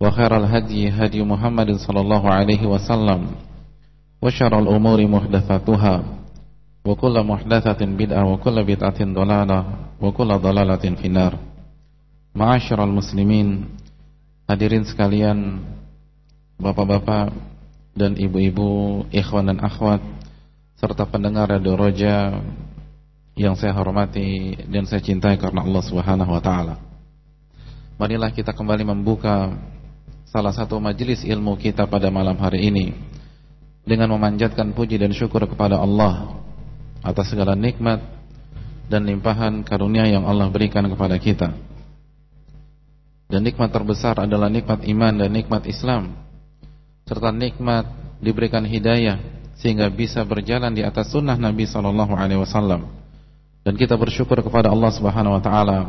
وخير الهدي هدي محمد صلى الله عليه وسلم وشر الأمور محدثاتها وكل محدثة بدعة وكل بدعة ضلالة وكل ضلالة في النار معاشر المسلمين hadirin sekalian bapak-bapak dan ibu-ibu ikhwan dan akhwat serta pendengar Radio Roja yang saya hormati dan saya cintai karena Allah Subhanahu wa taala. Marilah kita kembali membuka salah satu majelis ilmu kita pada malam hari ini dengan memanjatkan puji dan syukur kepada Allah atas segala nikmat dan limpahan karunia yang Allah berikan kepada kita. Dan nikmat terbesar adalah nikmat iman dan nikmat Islam serta nikmat diberikan hidayah sehingga bisa berjalan di atas sunnah Nabi Sallallahu Alaihi Wasallam. Dan kita bersyukur kepada Allah Subhanahu Wa Taala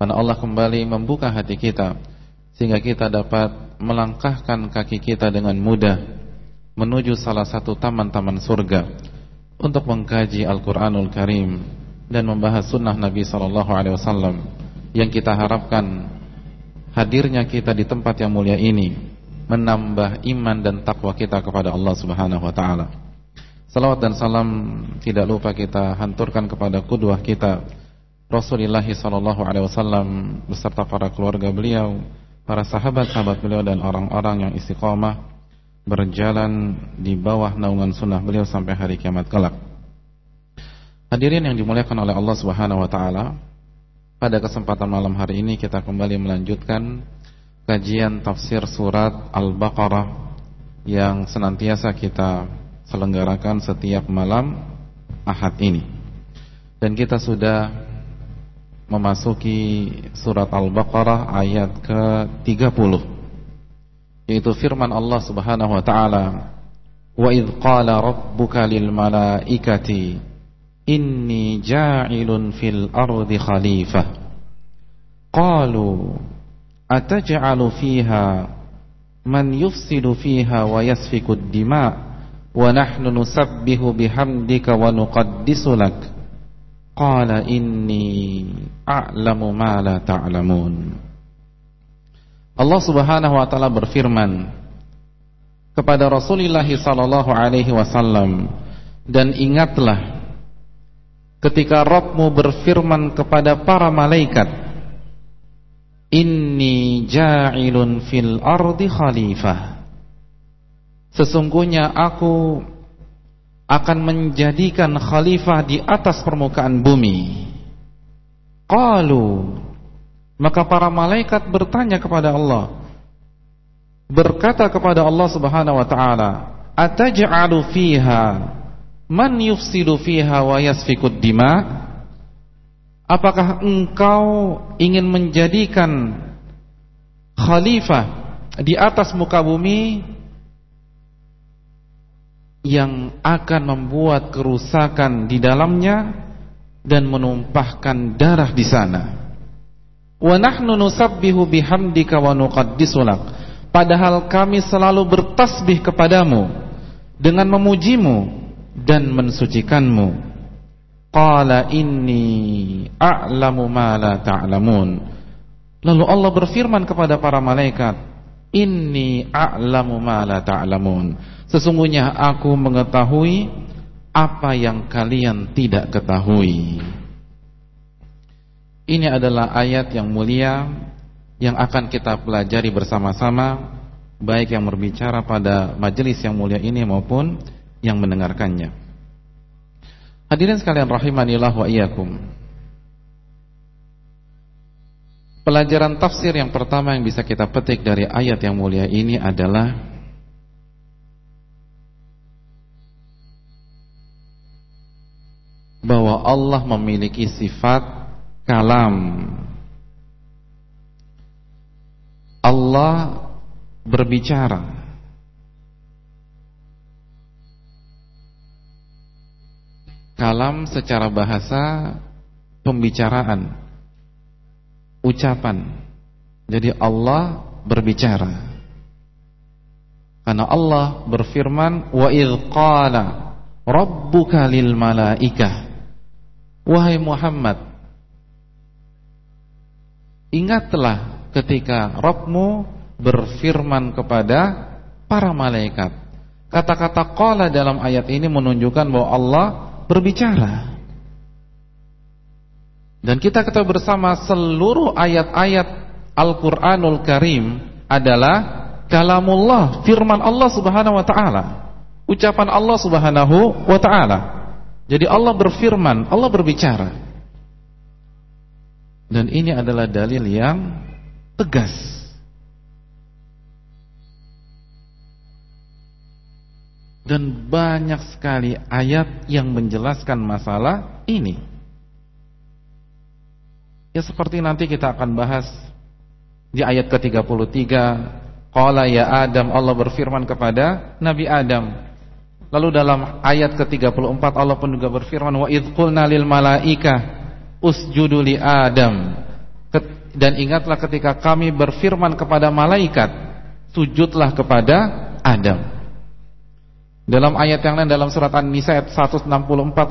karena Allah kembali membuka hati kita sehingga kita dapat melangkahkan kaki kita dengan mudah menuju salah satu taman-taman surga untuk mengkaji Al-Quranul Karim dan membahas sunnah Nabi Sallallahu Alaihi Wasallam yang kita harapkan hadirnya kita di tempat yang mulia ini menambah iman dan takwa kita kepada Allah Subhanahu wa taala. Salawat dan salam tidak lupa kita hanturkan kepada kudwah kita Rasulullah sallallahu alaihi wasallam beserta para keluarga beliau, para sahabat-sahabat beliau dan orang-orang yang istiqamah berjalan di bawah naungan sunnah beliau sampai hari kiamat kelak. Hadirin yang dimuliakan oleh Allah Subhanahu wa taala, pada kesempatan malam hari ini kita kembali melanjutkan kajian tafsir surat Al-Baqarah yang senantiasa kita selenggarakan setiap malam Ahad ini. Dan kita sudah memasuki surat Al-Baqarah ayat ke-30 yaitu firman Allah Subhanahu wa taala wa idz qala rabbuka lil malaikati inni ja'ilun fil ardi khalifah qalu ataj'alu fiha man yufsidu fiha wa yasfiku ad-dima' wa nahnu nusabbihu bihamdika wa nuqaddisu lak qala inni a'lamu ma la ta'lamun. Allah Subhanahu wa taala berfirman kepada Rasulullah sallallahu alaihi wasallam dan ingatlah ketika Rabbmu berfirman kepada para malaikat inni ja'ilun fil ardi khalifah Sesungguhnya aku akan menjadikan khalifah di atas permukaan bumi. Qalu. Maka para malaikat bertanya kepada Allah. Berkata kepada Allah Subhanahu wa taala ataj'alu fiha? Man yufsidu fiha wa yasfikud dima? Apakah engkau ingin menjadikan khalifah di atas muka bumi yang akan membuat kerusakan di dalamnya dan menumpahkan darah di sana. Wa nahnu nusabbihu bihamdika wa nuqaddisu Padahal kami selalu bertasbih kepadamu dengan memujimu dan mensucikanmu. Qala inni a'lamu ma la ta'lamun. Lalu Allah berfirman kepada para malaikat, "Inni a'lamu ma la ta'lamun." Sesungguhnya aku mengetahui apa yang kalian tidak ketahui. Ini adalah ayat yang mulia yang akan kita pelajari bersama-sama baik yang berbicara pada majelis yang mulia ini maupun yang mendengarkannya. Hadirin sekalian rahimanillah wa iyyakum. Pelajaran tafsir yang pertama yang bisa kita petik dari ayat yang mulia ini adalah bahwa Allah memiliki sifat kalam. Allah berbicara. Kalam secara bahasa pembicaraan, ucapan. Jadi Allah berbicara. Karena Allah berfirman, "Wa idh qala rabbuka lil malaikah" Wahai Muhammad, ingatlah ketika Rabbmu berfirman kepada para malaikat. Kata-kata qala dalam ayat ini menunjukkan bahwa Allah berbicara. Dan kita ketahui bersama seluruh ayat-ayat Al-Qur'anul Karim adalah kalamullah, firman Allah Subhanahu wa taala. Ucapan Allah Subhanahu wa taala. Jadi Allah berfirman, Allah berbicara. Dan ini adalah dalil yang tegas. Dan banyak sekali ayat yang menjelaskan masalah ini. Ya seperti nanti kita akan bahas di ayat ke-33, qala ya Adam Allah berfirman kepada Nabi Adam, Lalu dalam ayat ke-34 Allah pun juga berfirman wa idz qulna lil malaika usjudu li Adam. Dan ingatlah ketika kami berfirman kepada malaikat, sujudlah kepada Adam. Dalam ayat yang lain dalam surat An-Nisa ayat 164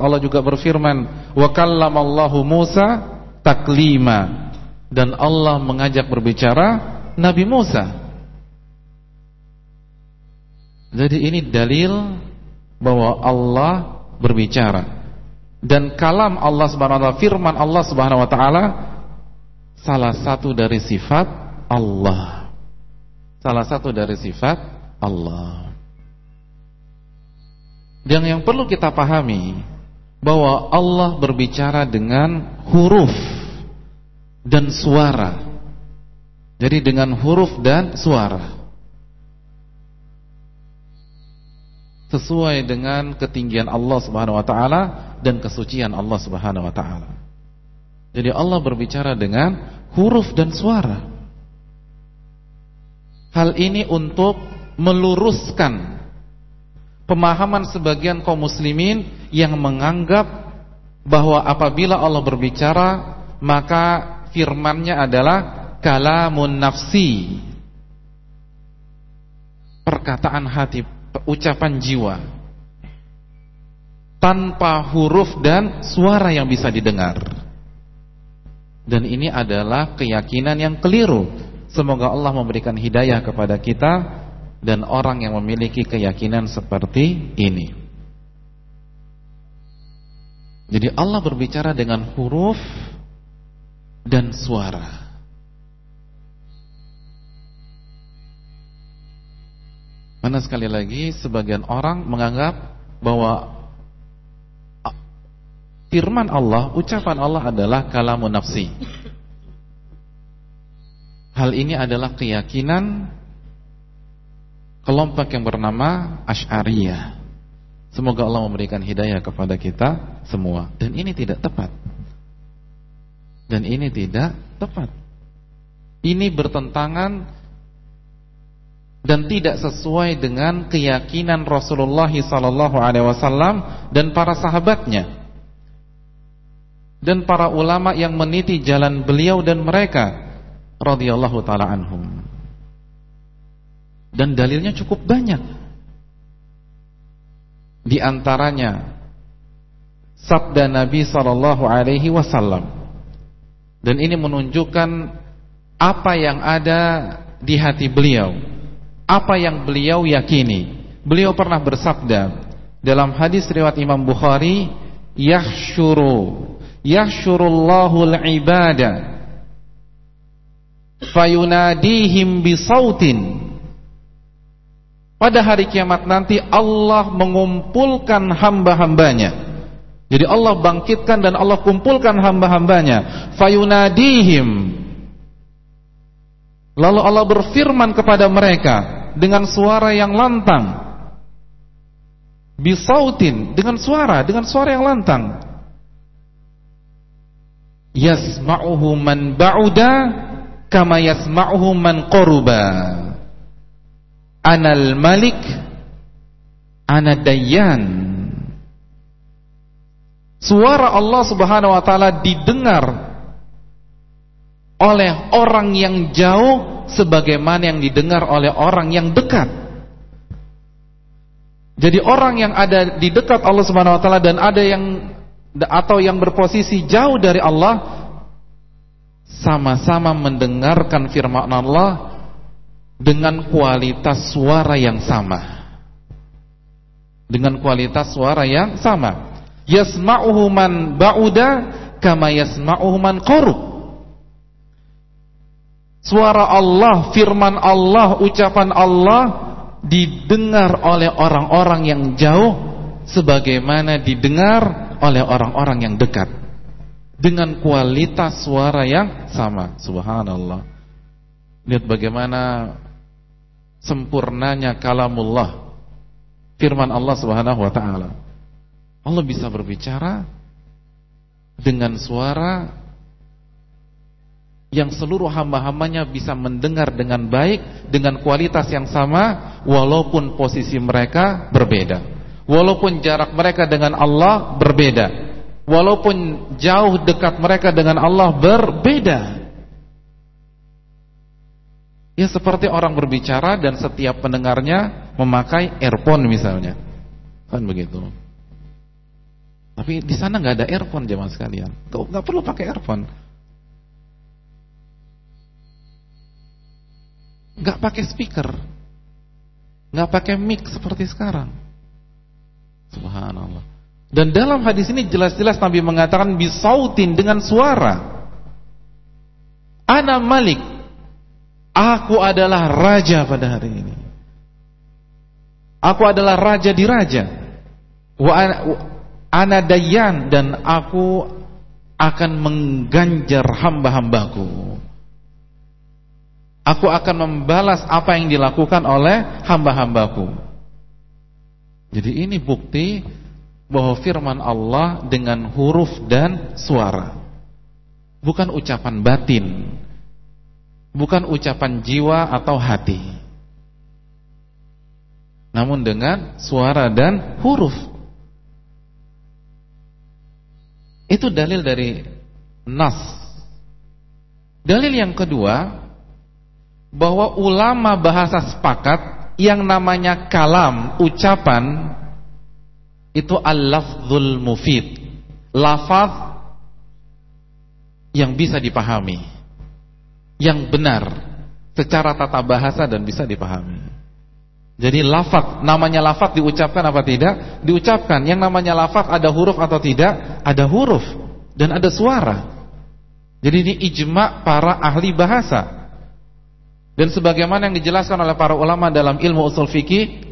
Allah juga berfirman, "Wa kallamallahu Musa taklima." Dan Allah mengajak berbicara Nabi Musa. Jadi ini dalil bahwa Allah berbicara. Dan kalam Allah Subhanahu wa taala, firman Allah Subhanahu wa taala salah satu dari sifat Allah. Salah satu dari sifat Allah. Dan yang perlu kita pahami bahwa Allah berbicara dengan huruf dan suara. Jadi dengan huruf dan suara. sesuai dengan ketinggian Allah Subhanahu wa taala dan kesucian Allah Subhanahu wa taala. Jadi Allah berbicara dengan huruf dan suara. Hal ini untuk meluruskan pemahaman sebagian kaum muslimin yang menganggap bahwa apabila Allah berbicara maka firman-Nya adalah kalamun nafsi. Perkataan hati ucapan jiwa tanpa huruf dan suara yang bisa didengar. Dan ini adalah keyakinan yang keliru. Semoga Allah memberikan hidayah kepada kita dan orang yang memiliki keyakinan seperti ini. Jadi Allah berbicara dengan huruf dan suara. Mana sekali lagi sebagian orang menganggap bahwa firman Allah, ucapan Allah adalah kalamun nafsi. Hal ini adalah keyakinan kelompok yang bernama Ash'ariyah. Semoga Allah memberikan hidayah kepada kita semua. Dan ini tidak tepat. Dan ini tidak tepat. Ini bertentangan dan tidak sesuai dengan keyakinan Rasulullah wasallam dan para sahabatnya dan para ulama yang meniti jalan beliau dan mereka radhiyallahu taala anhum. Dan dalilnya cukup banyak. Di antaranya sabda Nabi sallallahu alaihi wasallam. Dan ini menunjukkan apa yang ada di hati beliau. Apa yang beliau yakini. Beliau pernah bersabda dalam hadis riwayat Imam Bukhari, "Yahsyuru yahsyurullahu al-ibada fayunadihim bisautin. Pada hari kiamat nanti Allah mengumpulkan hamba-hambanya jadi Allah bangkitkan dan Allah kumpulkan hamba-hambanya. Fayunadihim. Lalu Allah berfirman kepada mereka dengan suara yang lantang. Bisautin dengan suara, dengan suara yang lantang. Yasma'uhu man ba'uda kama yasma'uhu man qaruba. Anal malik ana dayyan Suara Allah Subhanahu wa taala didengar oleh orang yang jauh sebagaimana yang didengar oleh orang yang dekat. Jadi orang yang ada di dekat Allah Subhanahu wa taala dan ada yang atau yang berposisi jauh dari Allah sama-sama mendengarkan firman Allah dengan kualitas suara yang sama. Dengan kualitas suara yang sama yasma'uhu man ba'uda kama yasma'uhu man suara Allah firman Allah ucapan Allah didengar oleh orang-orang yang jauh sebagaimana didengar oleh orang-orang yang dekat. Dengan kualitas suara yang sama. Subhanallah. Lihat bagaimana sempurnanya kalamullah. Firman Allah Subhanahu wa taala Allah bisa berbicara dengan suara yang seluruh hamba-hambanya bisa mendengar dengan baik dengan kualitas yang sama walaupun posisi mereka berbeda. Walaupun jarak mereka dengan Allah berbeda. Walaupun jauh dekat mereka dengan Allah berbeda. Ya seperti orang berbicara dan setiap pendengarnya memakai earphone misalnya. Kan begitu tapi di sana nggak ada earphone zaman sekalian. Nggak perlu pakai earphone. Nggak pakai speaker, nggak pakai mic seperti sekarang. Subhanallah. Dan dalam hadis ini jelas-jelas Nabi mengatakan bisautin dengan suara. Ana Malik, aku adalah raja pada hari ini. Aku adalah raja di raja. Anadayan dan aku akan mengganjar hamba-hambaku. Aku akan membalas apa yang dilakukan oleh hamba-hambaku. Jadi ini bukti bahwa firman Allah dengan huruf dan suara. Bukan ucapan batin. Bukan ucapan jiwa atau hati. Namun dengan suara dan huruf. Itu dalil dari nas. Dalil yang kedua bahwa ulama bahasa sepakat yang namanya kalam, ucapan itu al-lafzul mufid. Lafaz yang bisa dipahami. Yang benar secara tata bahasa dan bisa dipahami. Jadi lafaz, namanya lafaz diucapkan apa tidak? Diucapkan. Yang namanya lafaz ada huruf atau tidak? Ada huruf dan ada suara. Jadi ini ijma para ahli bahasa. Dan sebagaimana yang dijelaskan oleh para ulama dalam ilmu usul fikih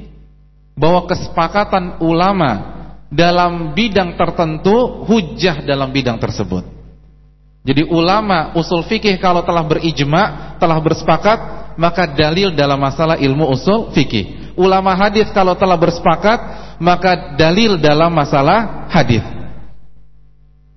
bahwa kesepakatan ulama dalam bidang tertentu hujah dalam bidang tersebut. Jadi ulama usul fikih kalau telah berijma, telah bersepakat maka dalil dalam masalah ilmu usul fikih. Ulama hadis kalau telah bersepakat, maka dalil dalam masalah hadis.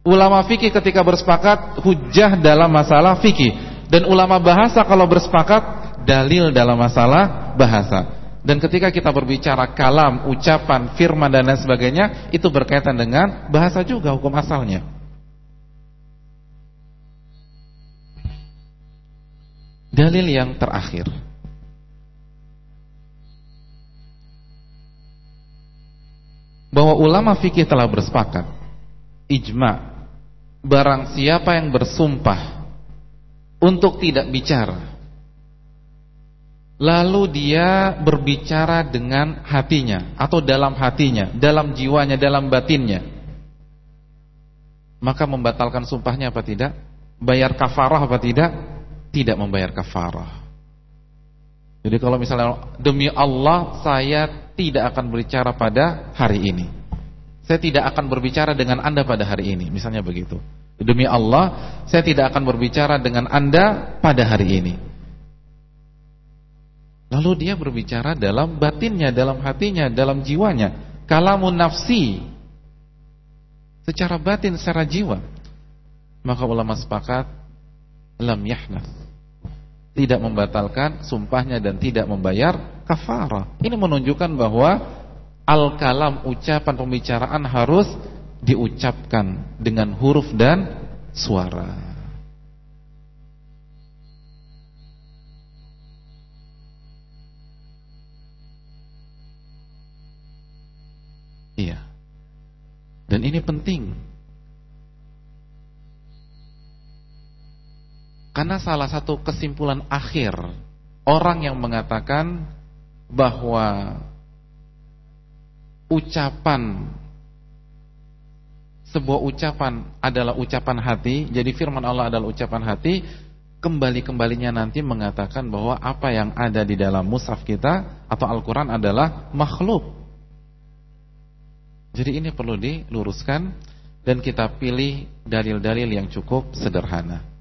Ulama fikih ketika bersepakat, hujah dalam masalah fikih. Dan ulama bahasa kalau bersepakat, dalil dalam masalah bahasa. Dan ketika kita berbicara kalam, ucapan, firman dan lain sebagainya, itu berkaitan dengan bahasa juga hukum asalnya. Dalil yang terakhir bahwa ulama fikih telah bersepakat ijma barang siapa yang bersumpah untuk tidak bicara lalu dia berbicara dengan hatinya atau dalam hatinya, dalam jiwanya, dalam batinnya maka membatalkan sumpahnya apa tidak? Bayar kafarah apa tidak? Tidak membayar kafarah. Jadi kalau misalnya demi Allah saya tidak akan berbicara pada hari ini. Saya tidak akan berbicara dengan Anda pada hari ini, misalnya begitu. Demi Allah, saya tidak akan berbicara dengan Anda pada hari ini. Lalu dia berbicara dalam batinnya, dalam hatinya, dalam jiwanya. Kalamun nafsi. Secara batin, secara jiwa. Maka ulama sepakat lam yahnaf. Tidak membatalkan sumpahnya dan tidak membayar kafarah. Ini menunjukkan bahwa al-kalam ucapan pembicaraan harus diucapkan dengan huruf dan suara. Iya. Dan ini penting. Karena salah satu kesimpulan akhir orang yang mengatakan bahwa ucapan sebuah ucapan adalah ucapan hati, jadi firman Allah adalah ucapan hati, kembali-kembalinya nanti mengatakan bahwa apa yang ada di dalam mushaf kita atau Al-Qur'an adalah makhluk. Jadi ini perlu diluruskan dan kita pilih dalil-dalil yang cukup sederhana.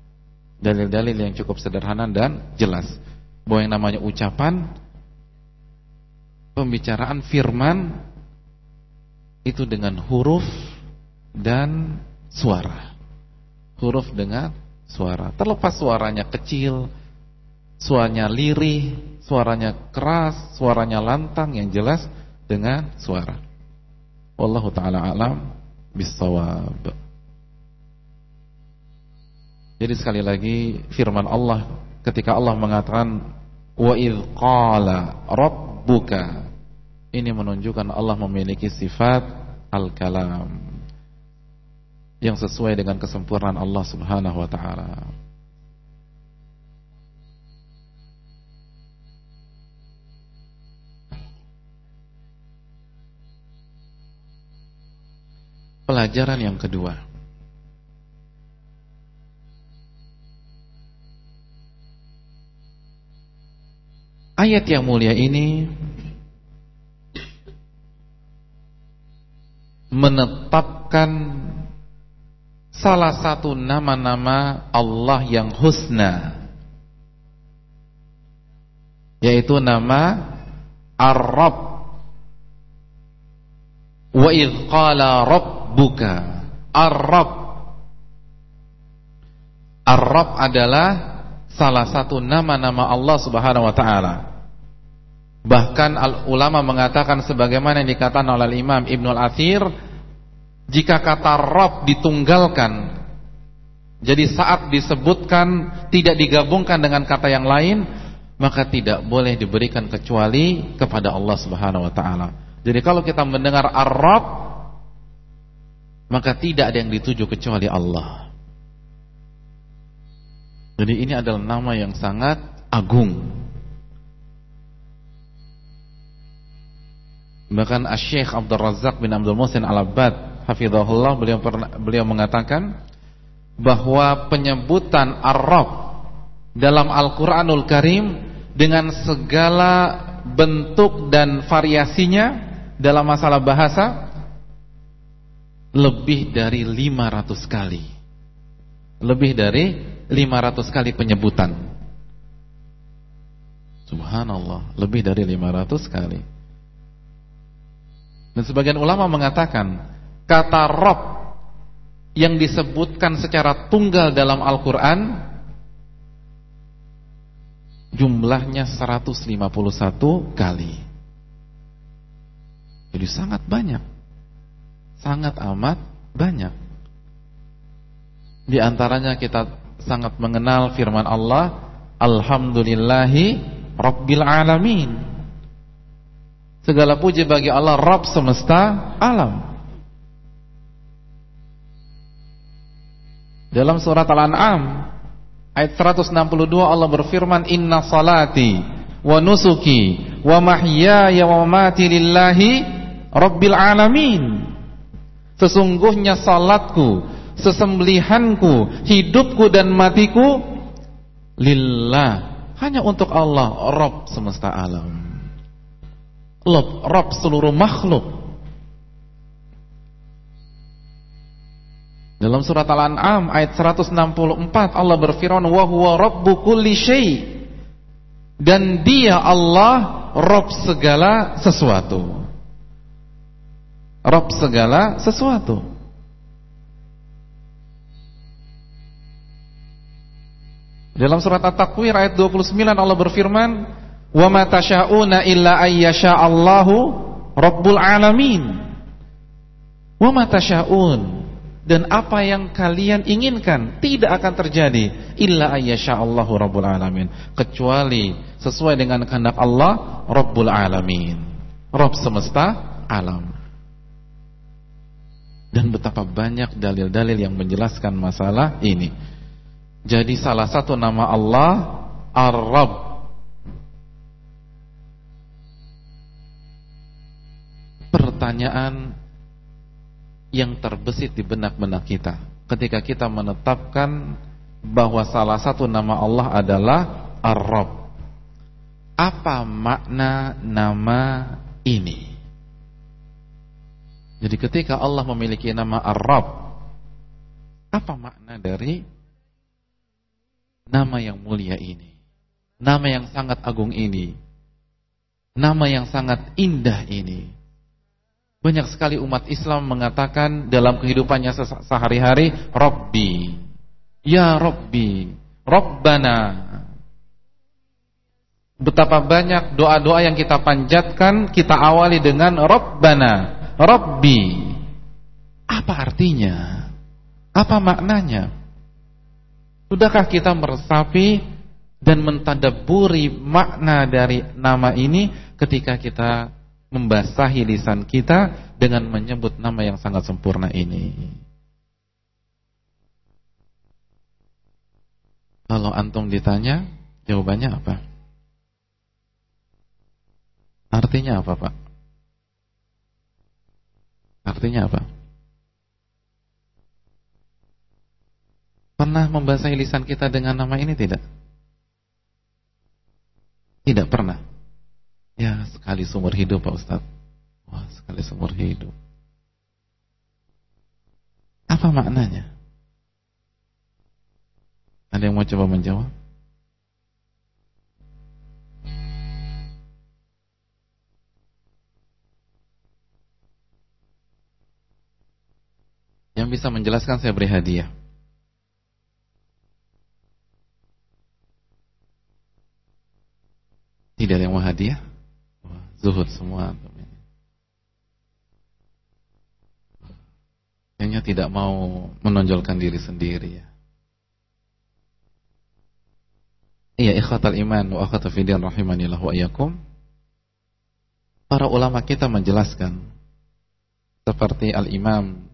Dalil-dalil yang cukup sederhana dan jelas. Bahwa yang namanya ucapan pembicaraan firman itu dengan huruf dan suara. Huruf dengan suara. Terlepas suaranya kecil, suaranya lirih, suaranya keras, suaranya lantang yang jelas dengan suara. Wallahu taala alam bisawab. Jadi sekali lagi firman Allah ketika Allah mengatakan wa idz qala rabbuka ini menunjukkan Allah memiliki sifat al-kalam yang sesuai dengan kesempurnaan Allah Subhanahu wa taala. Pelajaran yang kedua Ayat yang mulia ini menetapkan salah satu nama-nama Allah yang husna yaitu nama Ar-Rabb. Wa idh qala rabbuka Ar-Rabb. Ar-Rabb adalah salah satu nama-nama Allah Subhanahu wa taala Bahkan ulama mengatakan sebagaimana yang dikatakan oleh Imam Ibnu Al-Athir jika kata Rob ditunggalkan jadi saat disebutkan tidak digabungkan dengan kata yang lain maka tidak boleh diberikan kecuali kepada Allah Subhanahu wa taala. Jadi kalau kita mendengar Ar-Rabb maka tidak ada yang dituju kecuali Allah. Jadi ini adalah nama yang sangat agung. Bahkan Asy-Syaikh Abdul Razak bin Abdul Muhsin Al-Abbad hafizahullah beliau beliau mengatakan bahwa penyebutan Ar-Rabb dalam Al-Qur'anul Karim dengan segala bentuk dan variasinya dalam masalah bahasa lebih dari 500 kali. Lebih dari 500 kali penyebutan. Subhanallah, lebih dari 500 kali. Dan sebagian ulama mengatakan kata Rob yang disebutkan secara tunggal dalam Al-Quran jumlahnya 151 kali. Jadi sangat banyak. Sangat amat banyak. Di antaranya kita sangat mengenal firman Allah, Alhamdulillahi Rabbil Alamin. Segala puji bagi Allah Rabb semesta alam. Dalam surat Al-An'am ayat 162 Allah berfirman inna salati wa nusuki wa mahyaya wa mamati lillahi rabbil alamin. Sesungguhnya salatku, sesembelihanku, hidupku dan matiku lillah hanya untuk Allah, Rob semesta alam. Rob, Rob seluruh makhluk. Dalam surat Al-An'am ayat 164 Allah berfirman wa huwa rabbu kulli syai. Dan dia Allah Rob segala sesuatu. Rob segala sesuatu. Dalam surat At-Takwir ayat 29 Allah berfirman, "Wa ma tasyauna illa ayyasha Allahu rabbul alamin." Wa ma tasyaun dan apa yang kalian inginkan tidak akan terjadi illa ayyasha Allahu rabbul alamin, kecuali sesuai dengan kehendak Allah rabbul alamin. Rabb semesta alam. Dan betapa banyak dalil-dalil yang menjelaskan masalah ini. Jadi salah satu nama Allah Ar-Rabb. Pertanyaan yang terbesit di benak-benak kita. Ketika kita menetapkan bahwa salah satu nama Allah adalah Ar-Rabb. Apa makna nama ini? Jadi ketika Allah memiliki nama Ar-Rabb Apa makna dari nama yang mulia ini, nama yang sangat agung ini, nama yang sangat indah ini. Banyak sekali umat Islam mengatakan dalam kehidupannya sehari-hari, Robbi, Ya Robbi, Robbana. Betapa banyak doa-doa yang kita panjatkan, kita awali dengan Robbana, Robbi. Apa artinya? Apa maknanya? Sudahkah kita meresapi dan mentadaburi makna dari nama ini ketika kita membasahi lisan kita dengan menyebut nama yang sangat sempurna ini? Kalau antum ditanya, jawabannya apa? Artinya apa, Pak? Artinya apa? Pernah membasahi lisan kita dengan nama ini tidak? Tidak pernah. Ya, sekali seumur hidup Pak Ustaz. Wah, sekali seumur hidup. Apa maknanya? Ada yang mau coba menjawab? Yang bisa menjelaskan saya beri hadiah. Tidak ada yang mau hadiah? Zuhud semua. Kayaknya tidak mau menonjolkan diri sendiri ya. Iya, ikhwatal iman wa akhwata fiddin rahimanillah wa iyyakum. Para ulama kita menjelaskan seperti Al-Imam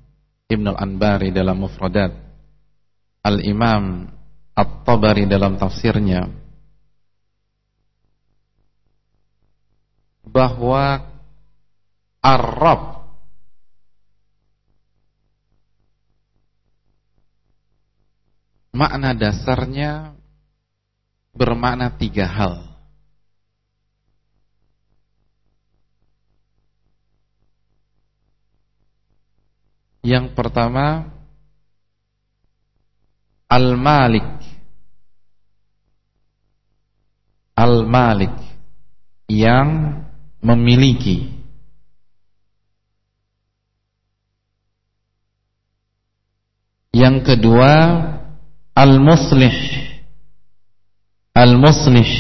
Ibn Al-Anbari dalam Mufradat, Al-Imam At-Tabari dalam tafsirnya, bahwa Arab makna dasarnya bermakna tiga hal. Yang pertama Al-Malik Al-Malik yang memiliki. Yang kedua al-muslih. Al-muslih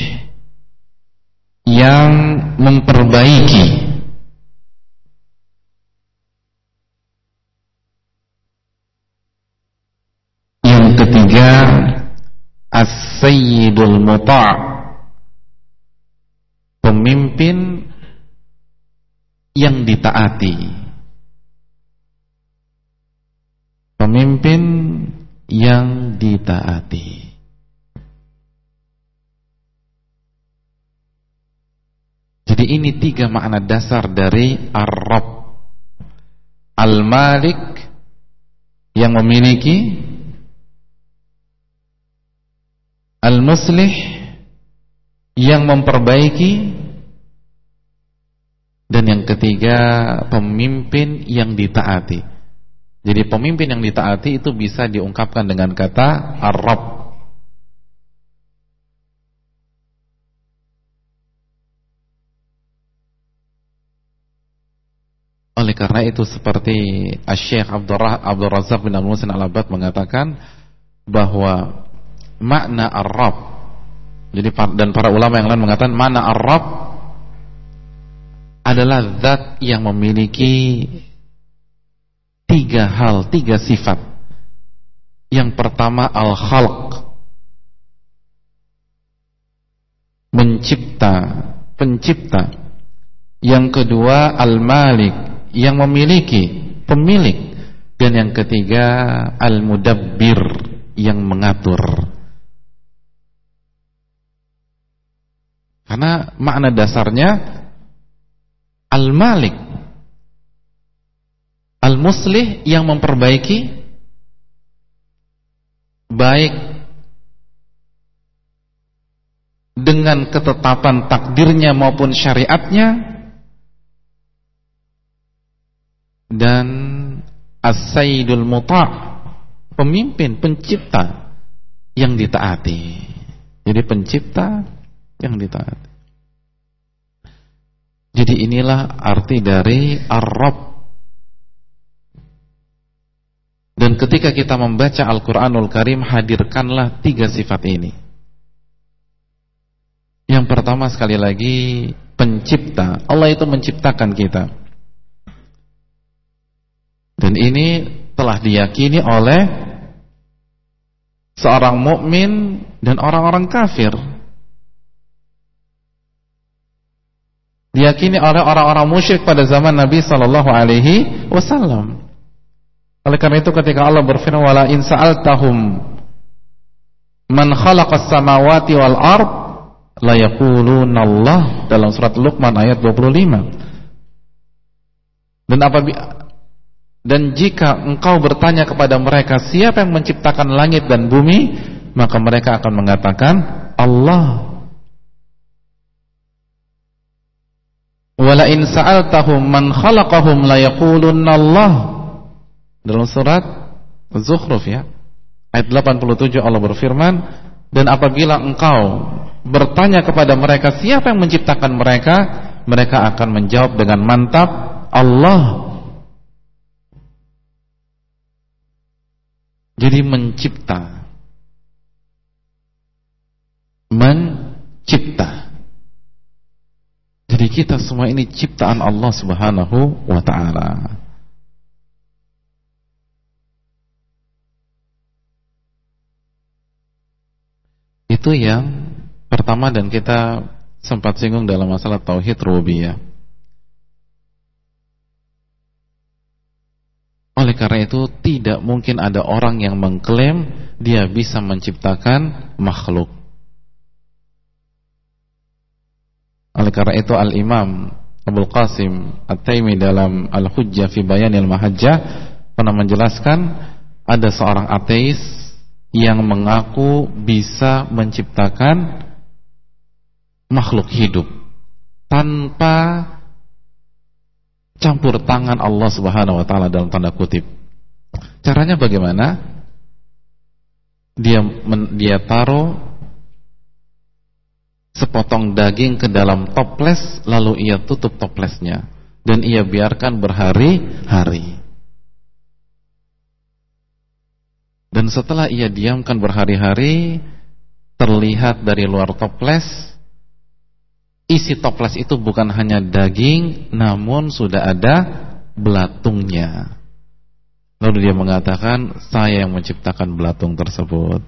yang memperbaiki. Yang ketiga as-sayyidul muta' pemimpin yang ditaati. Pemimpin yang ditaati. Jadi ini tiga makna dasar dari Ar-Rabb. Al-Malik yang memiliki Al-Muslih yang memperbaiki dan yang ketiga pemimpin yang ditaati. Jadi pemimpin yang ditaati itu bisa diungkapkan dengan kata Arab. Oleh karena itu seperti Syekh Abdul Razak bin Al-Musin Al-Abad mengatakan bahwa makna Arab jadi dan para ulama yang lain mengatakan mana Arab adalah zat yang memiliki tiga hal, tiga sifat. Yang pertama al-khalq mencipta, pencipta. Yang kedua al-malik yang memiliki pemilik dan yang ketiga al-mudabbir yang mengatur karena makna dasarnya al-malik al-muslih yang memperbaiki baik dengan ketetapan takdirnya maupun syariatnya dan as-sayyidul muta' pemimpin, pencipta yang ditaati. Jadi pencipta yang ditaati. Jadi inilah arti dari ar-rabb. Dan ketika kita membaca Al-Qur'anul Karim hadirkanlah tiga sifat ini. Yang pertama sekali lagi pencipta. Allah itu menciptakan kita. Dan ini telah diyakini oleh seorang mukmin dan orang-orang kafir. Diyakini oleh orang-orang musyrik pada zaman Nabi sallallahu alaihi wasallam. Oleh karena itu ketika Allah berfirman wala in sa'altahum man khalaqas samawati wal ard la Allah dalam surat Luqman ayat 25. Dan apabila dan jika engkau bertanya kepada mereka siapa yang menciptakan langit dan bumi, maka mereka akan mengatakan Allah. Wala in sa'altahum man khalaqahum la yaqulunna Allah. Dalam surat Zukhruf ya. Ayat 87 Allah berfirman, dan apabila engkau bertanya kepada mereka siapa yang menciptakan mereka, mereka akan menjawab dengan mantap, Allah. Jadi mencipta Mencipta Jadi kita semua ini ciptaan Allah subhanahu wa ta'ala Itu yang pertama dan kita sempat singgung dalam masalah Tauhid Rubiyah Oleh karena itu tidak mungkin ada orang yang mengklaim dia bisa menciptakan makhluk. Oleh karena itu Al-Imam Abdul Qasim At-Taimi dalam Al-Hujjah fi Bayanil Mahajjah pernah menjelaskan ada seorang ateis yang mengaku bisa menciptakan makhluk hidup tanpa campur tangan Allah Subhanahu wa taala dalam tanda kutip. Caranya bagaimana? Dia men, dia taruh sepotong daging ke dalam toples lalu ia tutup toplesnya. Dan ia biarkan berhari-hari. Dan setelah ia diamkan berhari-hari terlihat dari luar toples isi toples itu bukan hanya daging namun sudah ada belatungnya. Lalu dia mengatakan saya yang menciptakan belatung tersebut.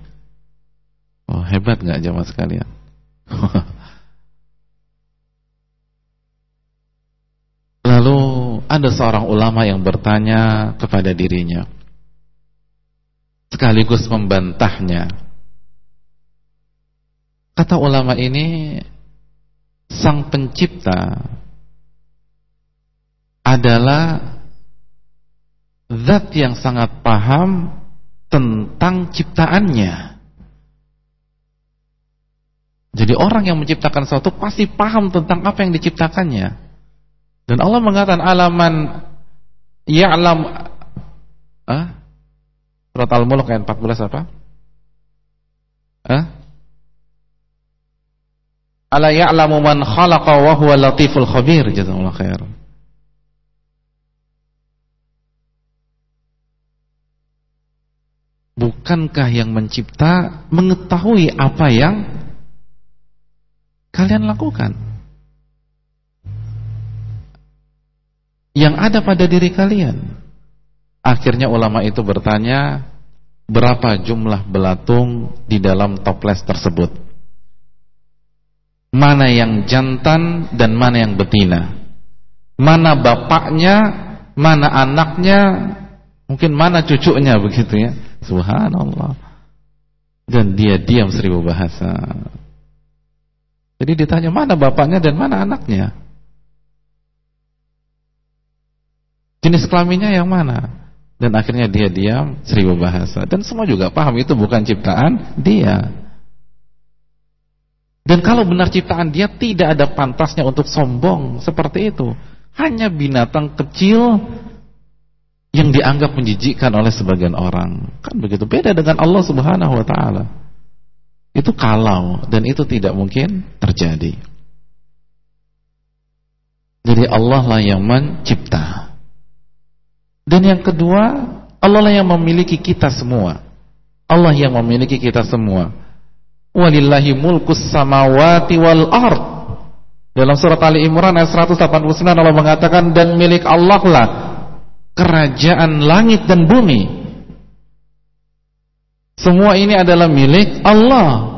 Oh hebat nggak jamaah sekalian lalu ada seorang ulama yang bertanya kepada dirinya sekaligus membantahnya kata ulama ini sang pencipta adalah zat yang sangat paham tentang ciptaannya. Jadi orang yang menciptakan sesuatu pasti paham tentang apa yang diciptakannya. Dan Allah mengatakan alaman ya'lam ah? Surat Al-Mulk ayat 14 apa? Ah? Ala ya'lamu man khalaqa wa huwa latiful khabir. Jazakallahu khair. Bukankah yang mencipta mengetahui apa yang kalian lakukan? Yang ada pada diri kalian. Akhirnya ulama itu bertanya, berapa jumlah belatung di dalam toples tersebut? Mana yang jantan dan mana yang betina? Mana bapaknya, mana anaknya, mungkin mana cucunya begitu ya? Subhanallah. Dan dia diam seribu bahasa. Jadi ditanya mana bapaknya dan mana anaknya? Jenis kelaminnya yang mana? Dan akhirnya dia diam seribu bahasa. Dan semua juga paham itu bukan ciptaan dia. Dan kalau benar ciptaan dia tidak ada pantasnya untuk sombong seperti itu. Hanya binatang kecil yang dianggap menjijikkan oleh sebagian orang. Kan begitu beda dengan Allah Subhanahu wa taala. Itu kalau dan itu tidak mungkin terjadi. Jadi Allah lah yang mencipta. Dan yang kedua, Allah lah yang memiliki kita semua. Allah yang memiliki kita semua. Walillahi mulkus samawati wal ard. Dalam surat Ali Imran ayat 189 Allah mengatakan dan milik Allah lah kerajaan langit dan bumi. Semua ini adalah milik Allah.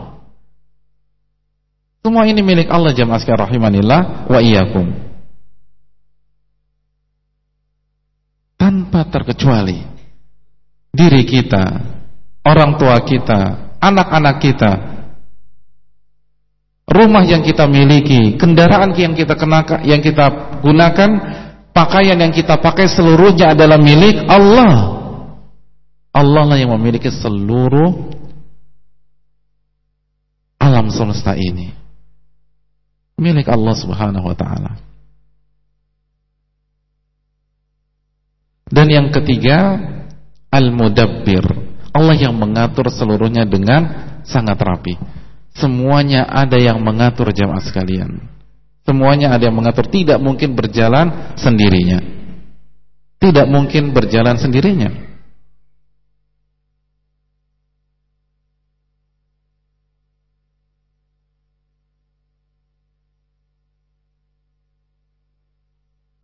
Semua ini milik Allah jamaah sekalian rahimanillah wa iyyakum. Tanpa terkecuali diri kita, orang tua kita, anak-anak kita, rumah yang kita miliki, kendaraan yang kita kenakan, yang kita gunakan pakaian yang kita pakai seluruhnya adalah milik Allah. Allah lah yang memiliki seluruh alam semesta ini. Milik Allah Subhanahu wa taala. Dan yang ketiga, Al-Mudabbir. Allah yang mengatur seluruhnya dengan sangat rapi. Semuanya ada yang mengatur jamaah sekalian. Semuanya ada yang mengatur, tidak mungkin berjalan sendirinya. Tidak mungkin berjalan sendirinya.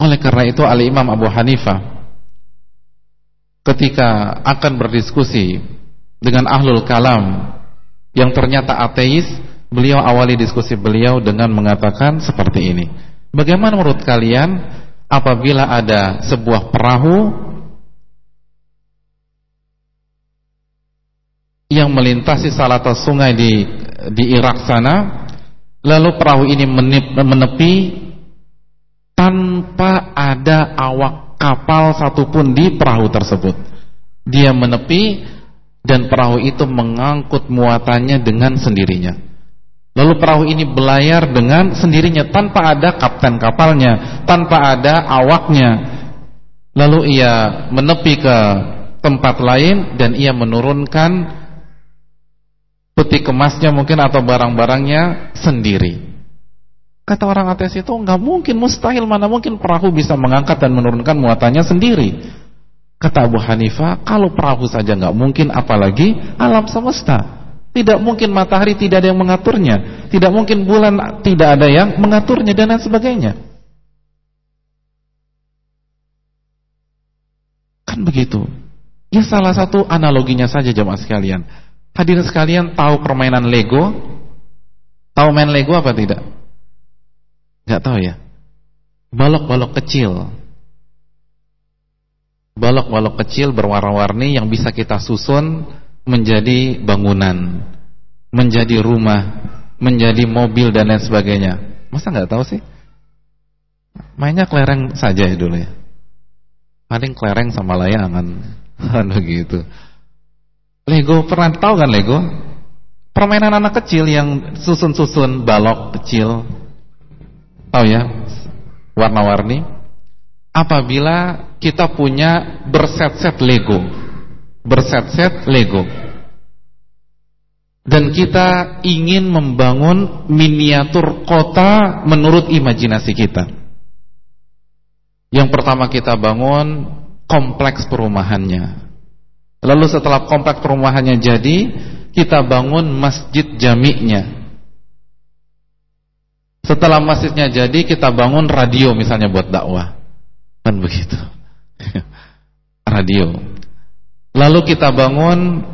Oleh karena itu Al-Imam Abu Hanifah ketika akan berdiskusi dengan ahlul kalam yang ternyata ateis Beliau awali diskusi beliau dengan mengatakan seperti ini. Bagaimana menurut kalian apabila ada sebuah perahu yang melintasi salah satu sungai di di Irak sana, lalu perahu ini menepi tanpa ada awak kapal satupun di perahu tersebut. Dia menepi dan perahu itu mengangkut muatannya dengan sendirinya. Lalu perahu ini belayar dengan sendirinya tanpa ada kapten kapalnya, tanpa ada awaknya. Lalu ia menepi ke tempat lain dan ia menurunkan peti kemasnya mungkin atau barang-barangnya sendiri. Kata orang ateis itu nggak mungkin, mustahil mana mungkin perahu bisa mengangkat dan menurunkan muatannya sendiri. Kata Abu Hanifah, kalau perahu saja nggak mungkin, apalagi alam semesta. Tidak mungkin matahari tidak ada yang mengaturnya, tidak mungkin bulan tidak ada yang mengaturnya dan lain sebagainya. Kan begitu. Ya salah satu analoginya saja jemaah sekalian. Hadirin sekalian tahu permainan Lego? Tahu main Lego apa tidak? Gak tahu ya. Balok-balok kecil. Balok-balok kecil berwarna-warni yang bisa kita susun menjadi bangunan, menjadi rumah, menjadi mobil dan lain sebagainya. Masa nggak tahu sih? Mainnya kelereng saja ya dulu ya. Paling kelereng sama layangan. Anu gitu. Lego pernah tahu kan Lego? Permainan anak kecil yang susun-susun balok kecil. Tahu ya? Warna-warni. Apabila kita punya berset-set Lego. Berset-set Lego. Dan kita ingin membangun miniatur kota menurut imajinasi kita. Yang pertama kita bangun kompleks perumahannya. Lalu setelah kompleks perumahannya jadi, kita bangun masjid jami'nya. Setelah masjidnya jadi, kita bangun radio misalnya buat dakwah. Kan begitu. radio. Lalu kita bangun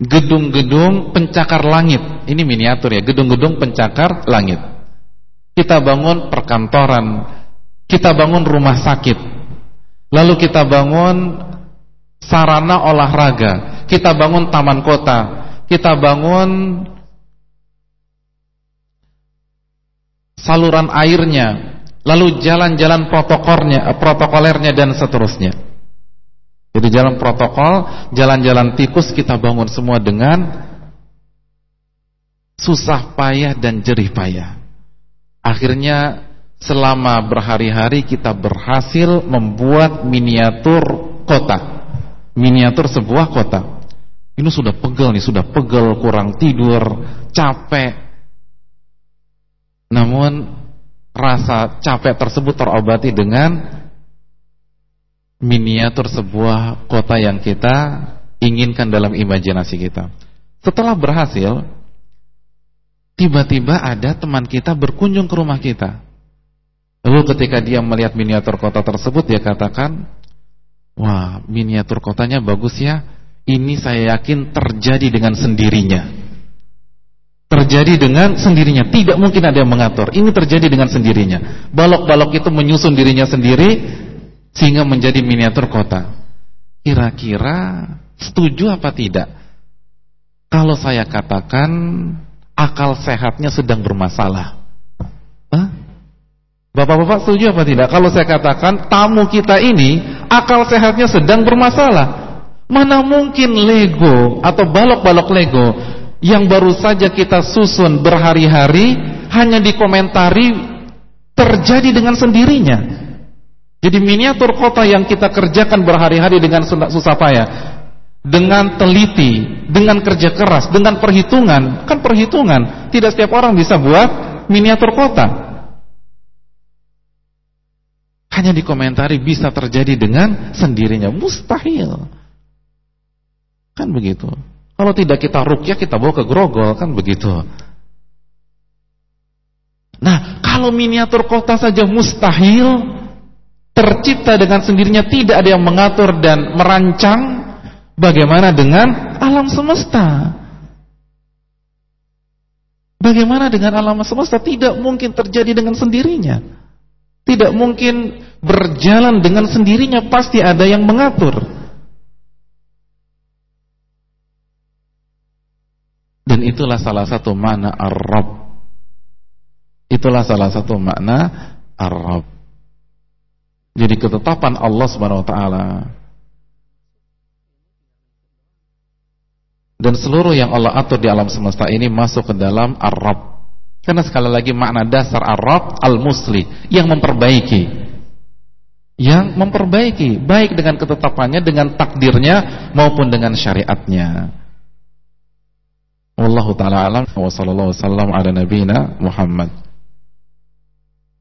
gedung-gedung pencakar langit. Ini miniatur ya, gedung-gedung pencakar langit. Kita bangun perkantoran, kita bangun rumah sakit. Lalu kita bangun sarana olahraga, kita bangun taman kota, kita bangun saluran airnya, lalu jalan-jalan protokolnya, protokolernya dan seterusnya. Jadi jalan protokol, jalan-jalan tikus kita bangun semua dengan susah payah dan jerih payah. Akhirnya selama berhari-hari kita berhasil membuat miniatur kota. Miniatur sebuah kota. Ini sudah pegel nih, sudah pegel, kurang tidur, capek. Namun rasa capek tersebut terobati dengan miniatur sebuah kota yang kita inginkan dalam imajinasi kita. Setelah berhasil, tiba-tiba ada teman kita berkunjung ke rumah kita. Lalu ketika dia melihat miniatur kota tersebut, dia katakan, Wah, miniatur kotanya bagus ya ini saya yakin terjadi dengan sendirinya. Terjadi dengan sendirinya, tidak mungkin ada yang mengatur. Ini terjadi dengan sendirinya. Balok-balok itu menyusun dirinya sendiri sehingga menjadi miniatur kota. Kira-kira setuju apa tidak? Kalau saya katakan akal sehatnya sedang bermasalah. Bapak-bapak setuju apa tidak? Kalau saya katakan tamu kita ini akal sehatnya sedang bermasalah. Mana mungkin Lego atau balok-balok Lego yang baru saja kita susun berhari-hari hanya dikomentari terjadi dengan sendirinya. Jadi miniatur kota yang kita kerjakan berhari-hari dengan susah payah, dengan teliti, dengan kerja keras, dengan perhitungan, kan perhitungan. Tidak setiap orang bisa buat miniatur kota. Hanya dikomentari bisa terjadi dengan sendirinya, mustahil. Kan begitu. Kalau tidak kita rukyah kita bawa ke grogol kan begitu. Nah, kalau miniatur kota saja mustahil tercipta dengan sendirinya tidak ada yang mengatur dan merancang, bagaimana dengan alam semesta? Bagaimana dengan alam semesta? Tidak mungkin terjadi dengan sendirinya. Tidak mungkin berjalan dengan sendirinya, pasti ada yang mengatur. Dan itulah salah satu makna Arab. Itulah salah satu makna Arab. Jadi ketetapan Allah Subhanahu wa taala dan seluruh yang Allah atur di alam semesta ini masuk ke dalam Arab. Karena sekali lagi makna dasar Arab al-musli yang memperbaiki. Yang memperbaiki baik dengan ketetapannya, dengan takdirnya maupun dengan syariatnya. والله تعالى أعلم وصلى الله وسلم على نبينا محمد.